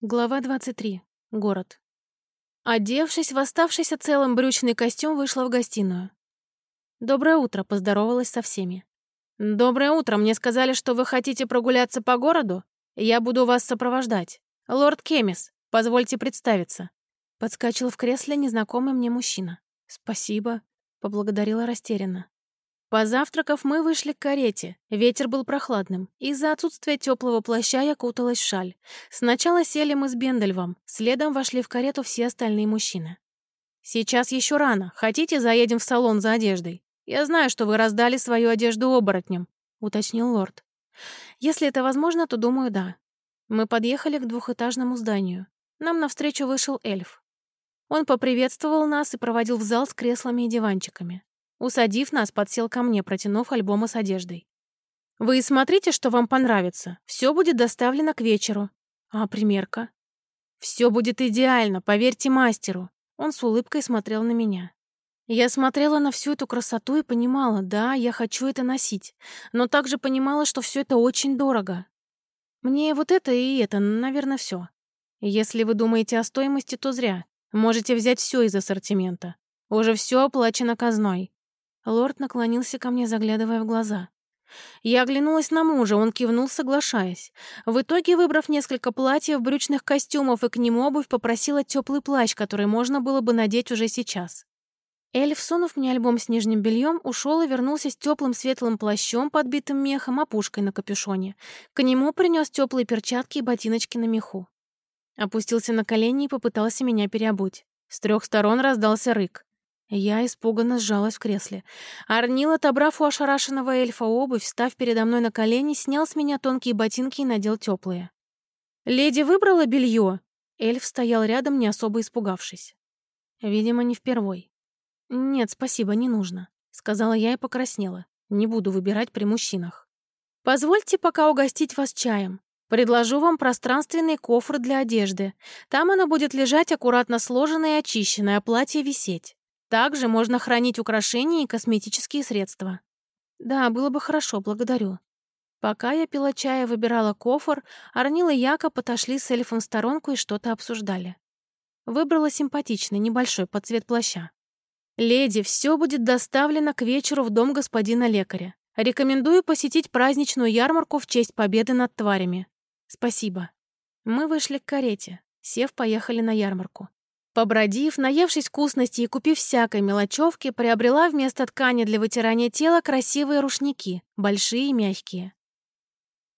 Глава 23. Город. Одевшись в оставшийся целым брючный костюм, вышла в гостиную. «Доброе утро», — поздоровалась со всеми. «Доброе утро. Мне сказали, что вы хотите прогуляться по городу? Я буду вас сопровождать. Лорд Кемис, позвольте представиться». Подскочил в кресле незнакомый мне мужчина. «Спасибо», — поблагодарила растерянно. Позавтракав, мы вышли к карете. Ветер был прохладным. Из-за отсутствия теплого плаща я куталась в шаль. Сначала сели мы с Бендельвом, следом вошли в карету все остальные мужчины. «Сейчас еще рано. Хотите, заедем в салон за одеждой? Я знаю, что вы раздали свою одежду оборотням», — уточнил лорд. «Если это возможно, то, думаю, да». Мы подъехали к двухэтажному зданию. Нам навстречу вышел эльф. Он поприветствовал нас и проводил в зал с креслами и диванчиками. Усадив нас, подсел ко мне, протянув альбомы с одеждой. «Вы смотрите, что вам понравится. Все будет доставлено к вечеру. А примерка?» «Все будет идеально, поверьте мастеру». Он с улыбкой смотрел на меня. Я смотрела на всю эту красоту и понимала, да, я хочу это носить, но также понимала, что все это очень дорого. Мне вот это и это, наверное, все. Если вы думаете о стоимости, то зря. Можете взять все из ассортимента. Уже все оплачено казной. Лорд наклонился ко мне, заглядывая в глаза. Я оглянулась на мужа, он кивнул, соглашаясь. В итоге, выбрав несколько платьев, брючных костюмов и к ним обувь, попросила теплый плащ, который можно было бы надеть уже сейчас. Эльф, сунув мне альбом с нижним бельем, ушел и вернулся с теплым светлым плащом, подбитым мехом, опушкой на капюшоне. К нему принес теплые перчатки и ботиночки на меху. Опустился на колени и попытался меня переобуть. С трех сторон раздался рык. Я испуганно сжалась в кресле. Арнил, отобрав у ошарашенного эльфа обувь, встав передо мной на колени, снял с меня тонкие ботинки и надел теплые. «Леди выбрала белье?» Эльф стоял рядом, не особо испугавшись. Видимо, не впервой. «Нет, спасибо, не нужно», — сказала я и покраснела. «Не буду выбирать при мужчинах». «Позвольте пока угостить вас чаем. Предложу вам пространственный кофр для одежды. Там она будет лежать аккуратно сложенная и очищенная, а платье висеть. Также можно хранить украшения и косметические средства. Да, было бы хорошо, благодарю. Пока я пила чай и выбирала кофр, Арнил и Якоб отошли с эльфом в сторонку и что-то обсуждали. Выбрала симпатичный, небольшой, под цвет плаща. «Леди, все будет доставлено к вечеру в дом господина лекаря. Рекомендую посетить праздничную ярмарку в честь победы над тварями. Спасибо». Мы вышли к карете. Сев, поехали на ярмарку. Побродив, наевшись вкусности и купив всякой мелочевки, приобрела вместо ткани для вытирания тела красивые рушники, большие и мягкие.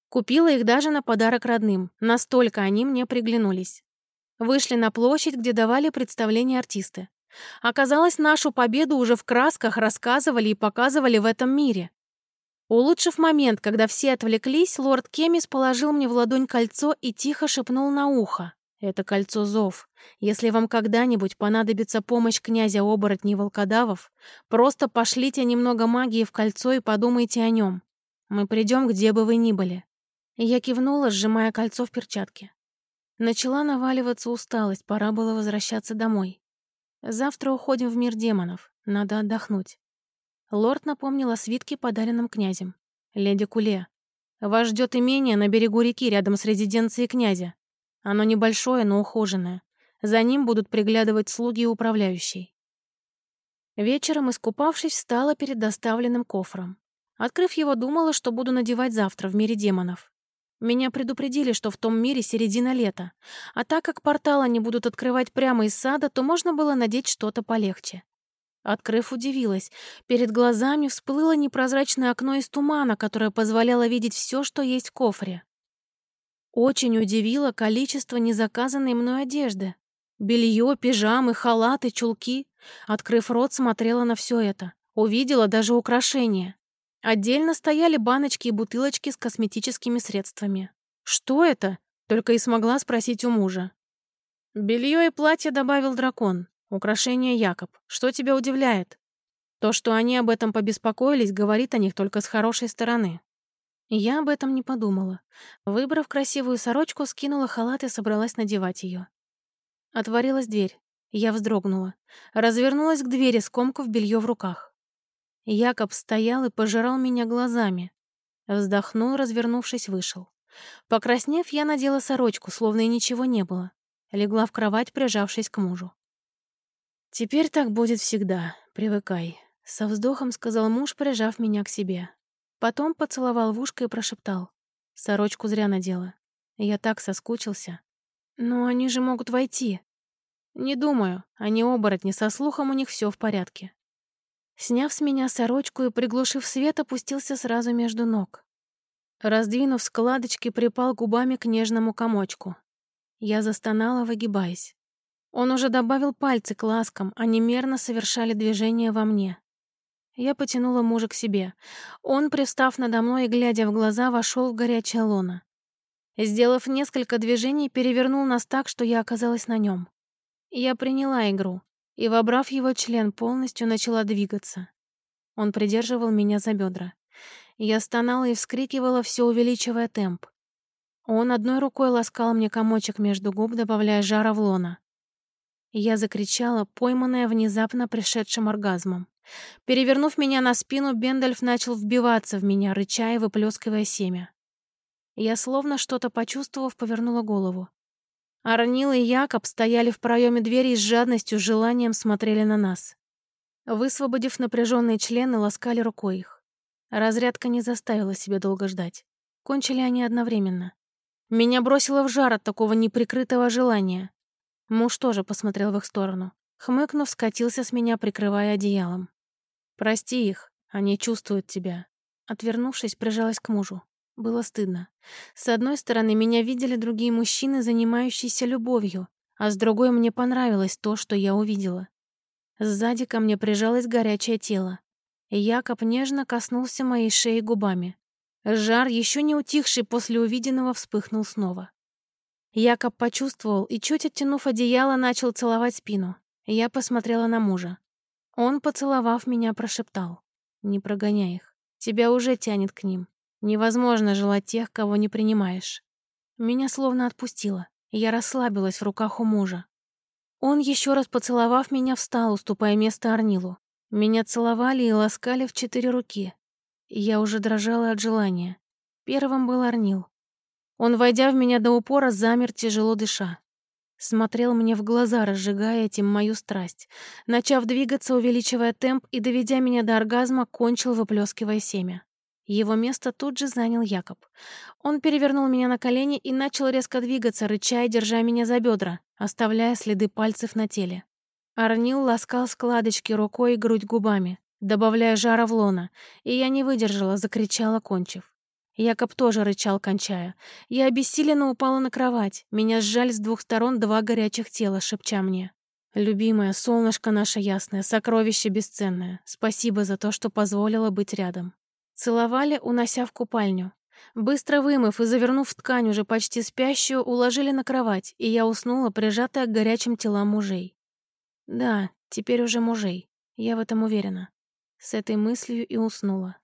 Купила их даже на подарок родным, настолько они мне приглянулись. Вышли на площадь, где давали представления артисты. Оказалось, нашу победу уже в красках рассказывали и показывали в этом мире. Улучшив момент, когда все отвлеклись, лорд Кемис положил мне в ладонь кольцо и тихо шепнул на ухо. Это кольцо зов. Если вам когда-нибудь понадобится помощь князя оборотней волкодавов, просто пошлите немного магии в кольцо и подумайте о нем. Мы придем, где бы вы ни были. Я кивнула, сжимая кольцо в перчатке. Начала наваливаться усталость, пора было возвращаться домой. Завтра уходим в мир демонов, надо отдохнуть. Лорд напомнил о свитке, подаренном князем. «Леди Куле, вас ждет имение на берегу реки рядом с резиденцией князя. Оно небольшое, но ухоженное. За ним будут приглядывать слуги и управляющий. Вечером, искупавшись, встала перед доставленным кофром. Открыв его, думала, что буду надевать завтра в мире демонов. Меня предупредили, что в том мире середина лета, а так как порталы они будут открывать прямо из сада, то можно было надеть что-то полегче. Открыв, удивилась. Перед глазами всплыло непрозрачное окно из тумана, которое позволяло видеть все, что есть в кофре. Очень удивило количество незаказанной мной одежды. Белье, пижамы, халаты, чулки. Открыв рот, смотрела на все это. Увидела даже украшения. Отдельно стояли баночки и бутылочки с косметическими средствами. «Что это?» — только и смогла спросить у мужа. «Белье и платье добавил дракон. Украшение Якоб. Что тебя удивляет?» То, что они об этом побеспокоились, говорит о них только с хорошей стороны. Я об этом не подумала. Выбрав красивую сорочку, скинула халат и собралась надевать ее. Отворилась дверь. Я вздрогнула. Развернулась к двери, скомкав белье в руках. Якоб стоял и пожирал меня глазами. Вздохнул, развернувшись, вышел. Покраснев, я надела сорочку, словно и ничего не было. Легла в кровать, прижавшись к мужу. «Теперь так будет всегда. Привыкай», — со вздохом сказал муж, прижав меня к себе. Потом поцеловал в ушко и прошептал. «Сорочку зря надела. Я так соскучился. Но они же могут войти». «Не думаю. Они оборотни, со слухом у них все в порядке». Сняв с меня сорочку и приглушив свет, опустился сразу между ног. Раздвинув складочки, припал губами к нежному комочку. Я застонала, выгибаясь. Он уже добавил пальцы к ласкам, они мерно совершали движения во мне. Я потянула мужа к себе. Он, пристав надо мной и глядя в глаза, вошел в горячее лоно. Сделав несколько движений, перевернул нас так, что я оказалась на нем. Я приняла игру и, вобрав его член, полностью начала двигаться. Он придерживал меня за бедра. Я стонала и вскрикивала, все увеличивая темп. Он одной рукой ласкал мне комочек между губ, добавляя жара в лона. Я закричала, пойманная внезапно пришедшим оргазмом. Перевернув меня на спину, Бендальф начал вбиваться в меня, рыча и выплескивая семя. Я, словно что-то почувствовав, повернула голову. Арнил и Якоб стояли в проеме двери и с жадностью, желанием смотрели на нас. Высвободив напряженные члены, ласкали рукой их. Разрядка не заставила себя долго ждать. Кончили они одновременно. Меня бросило в жар от такого неприкрытого желания. Муж тоже посмотрел в их сторону. Хмыкнув, скатился с меня, прикрывая одеялом. «Прости их, они чувствуют тебя». Отвернувшись, прижалась к мужу. Было стыдно. С одной стороны, меня видели другие мужчины, занимающиеся любовью, а с другой мне понравилось то, что я увидела. Сзади ко мне прижалось горячее тело. Якоб нежно коснулся моей шеи губами. Жар, еще не утихший после увиденного, вспыхнул снова. Якоб почувствовал и, чуть оттянув одеяло, начал целовать спину. Я посмотрела на мужа. Он, поцеловав меня, прошептал. «Не прогоняй их. Тебя уже тянет к ним. Невозможно желать тех, кого не принимаешь». Меня словно отпустило. Я расслабилась в руках у мужа. Он, еще раз поцеловав меня, встал, уступая место Арнилу. Меня целовали и ласкали в четыре руки. Я уже дрожала от желания. Первым был Арнил. Он, войдя в меня до упора, замер, тяжело дыша. Смотрел мне в глаза, разжигая этим мою страсть. Начав двигаться, увеличивая темп и, доведя меня до оргазма, кончил, выплескивая семя. Его место тут же занял Якоб. Он перевернул меня на колени и начал резко двигаться, рыча и держа меня за бедра, оставляя следы пальцев на теле. Арнил ласкал складочки рукой и грудь губами добавляя жара в лона, и я не выдержала, закричала, кончив. Якоб тоже рычал, кончая. Я обессиленно упала на кровать. Меня сжали с двух сторон два горячих тела, шепча мне. «Любимая, солнышко наше ясное, сокровище бесценное. Спасибо за то, что позволила быть рядом». Целовали, унося в купальню. Быстро вымыв и завернув в ткань уже почти спящую, уложили на кровать, и я уснула, прижатая к горячим телам мужей. Да, теперь уже мужей. Я в этом уверена. С этой мыслью и уснула.